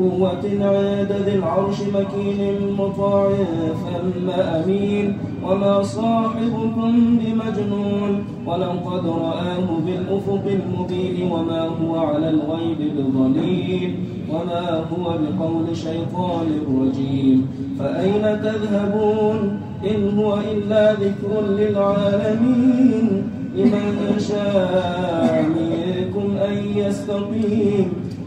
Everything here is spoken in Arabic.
قوة عند ذي العرش مكين مطاع ثم أمين. وما صاحبكم بمجنون ولقد رآه بالأفق المبين. وما هو على الغيب بضليل وما هو بقول شيطان رجيم. فأين تذهبون؟ إن هو إلا ذكر للعالمين. لمن شاء منكم أن يستقيم.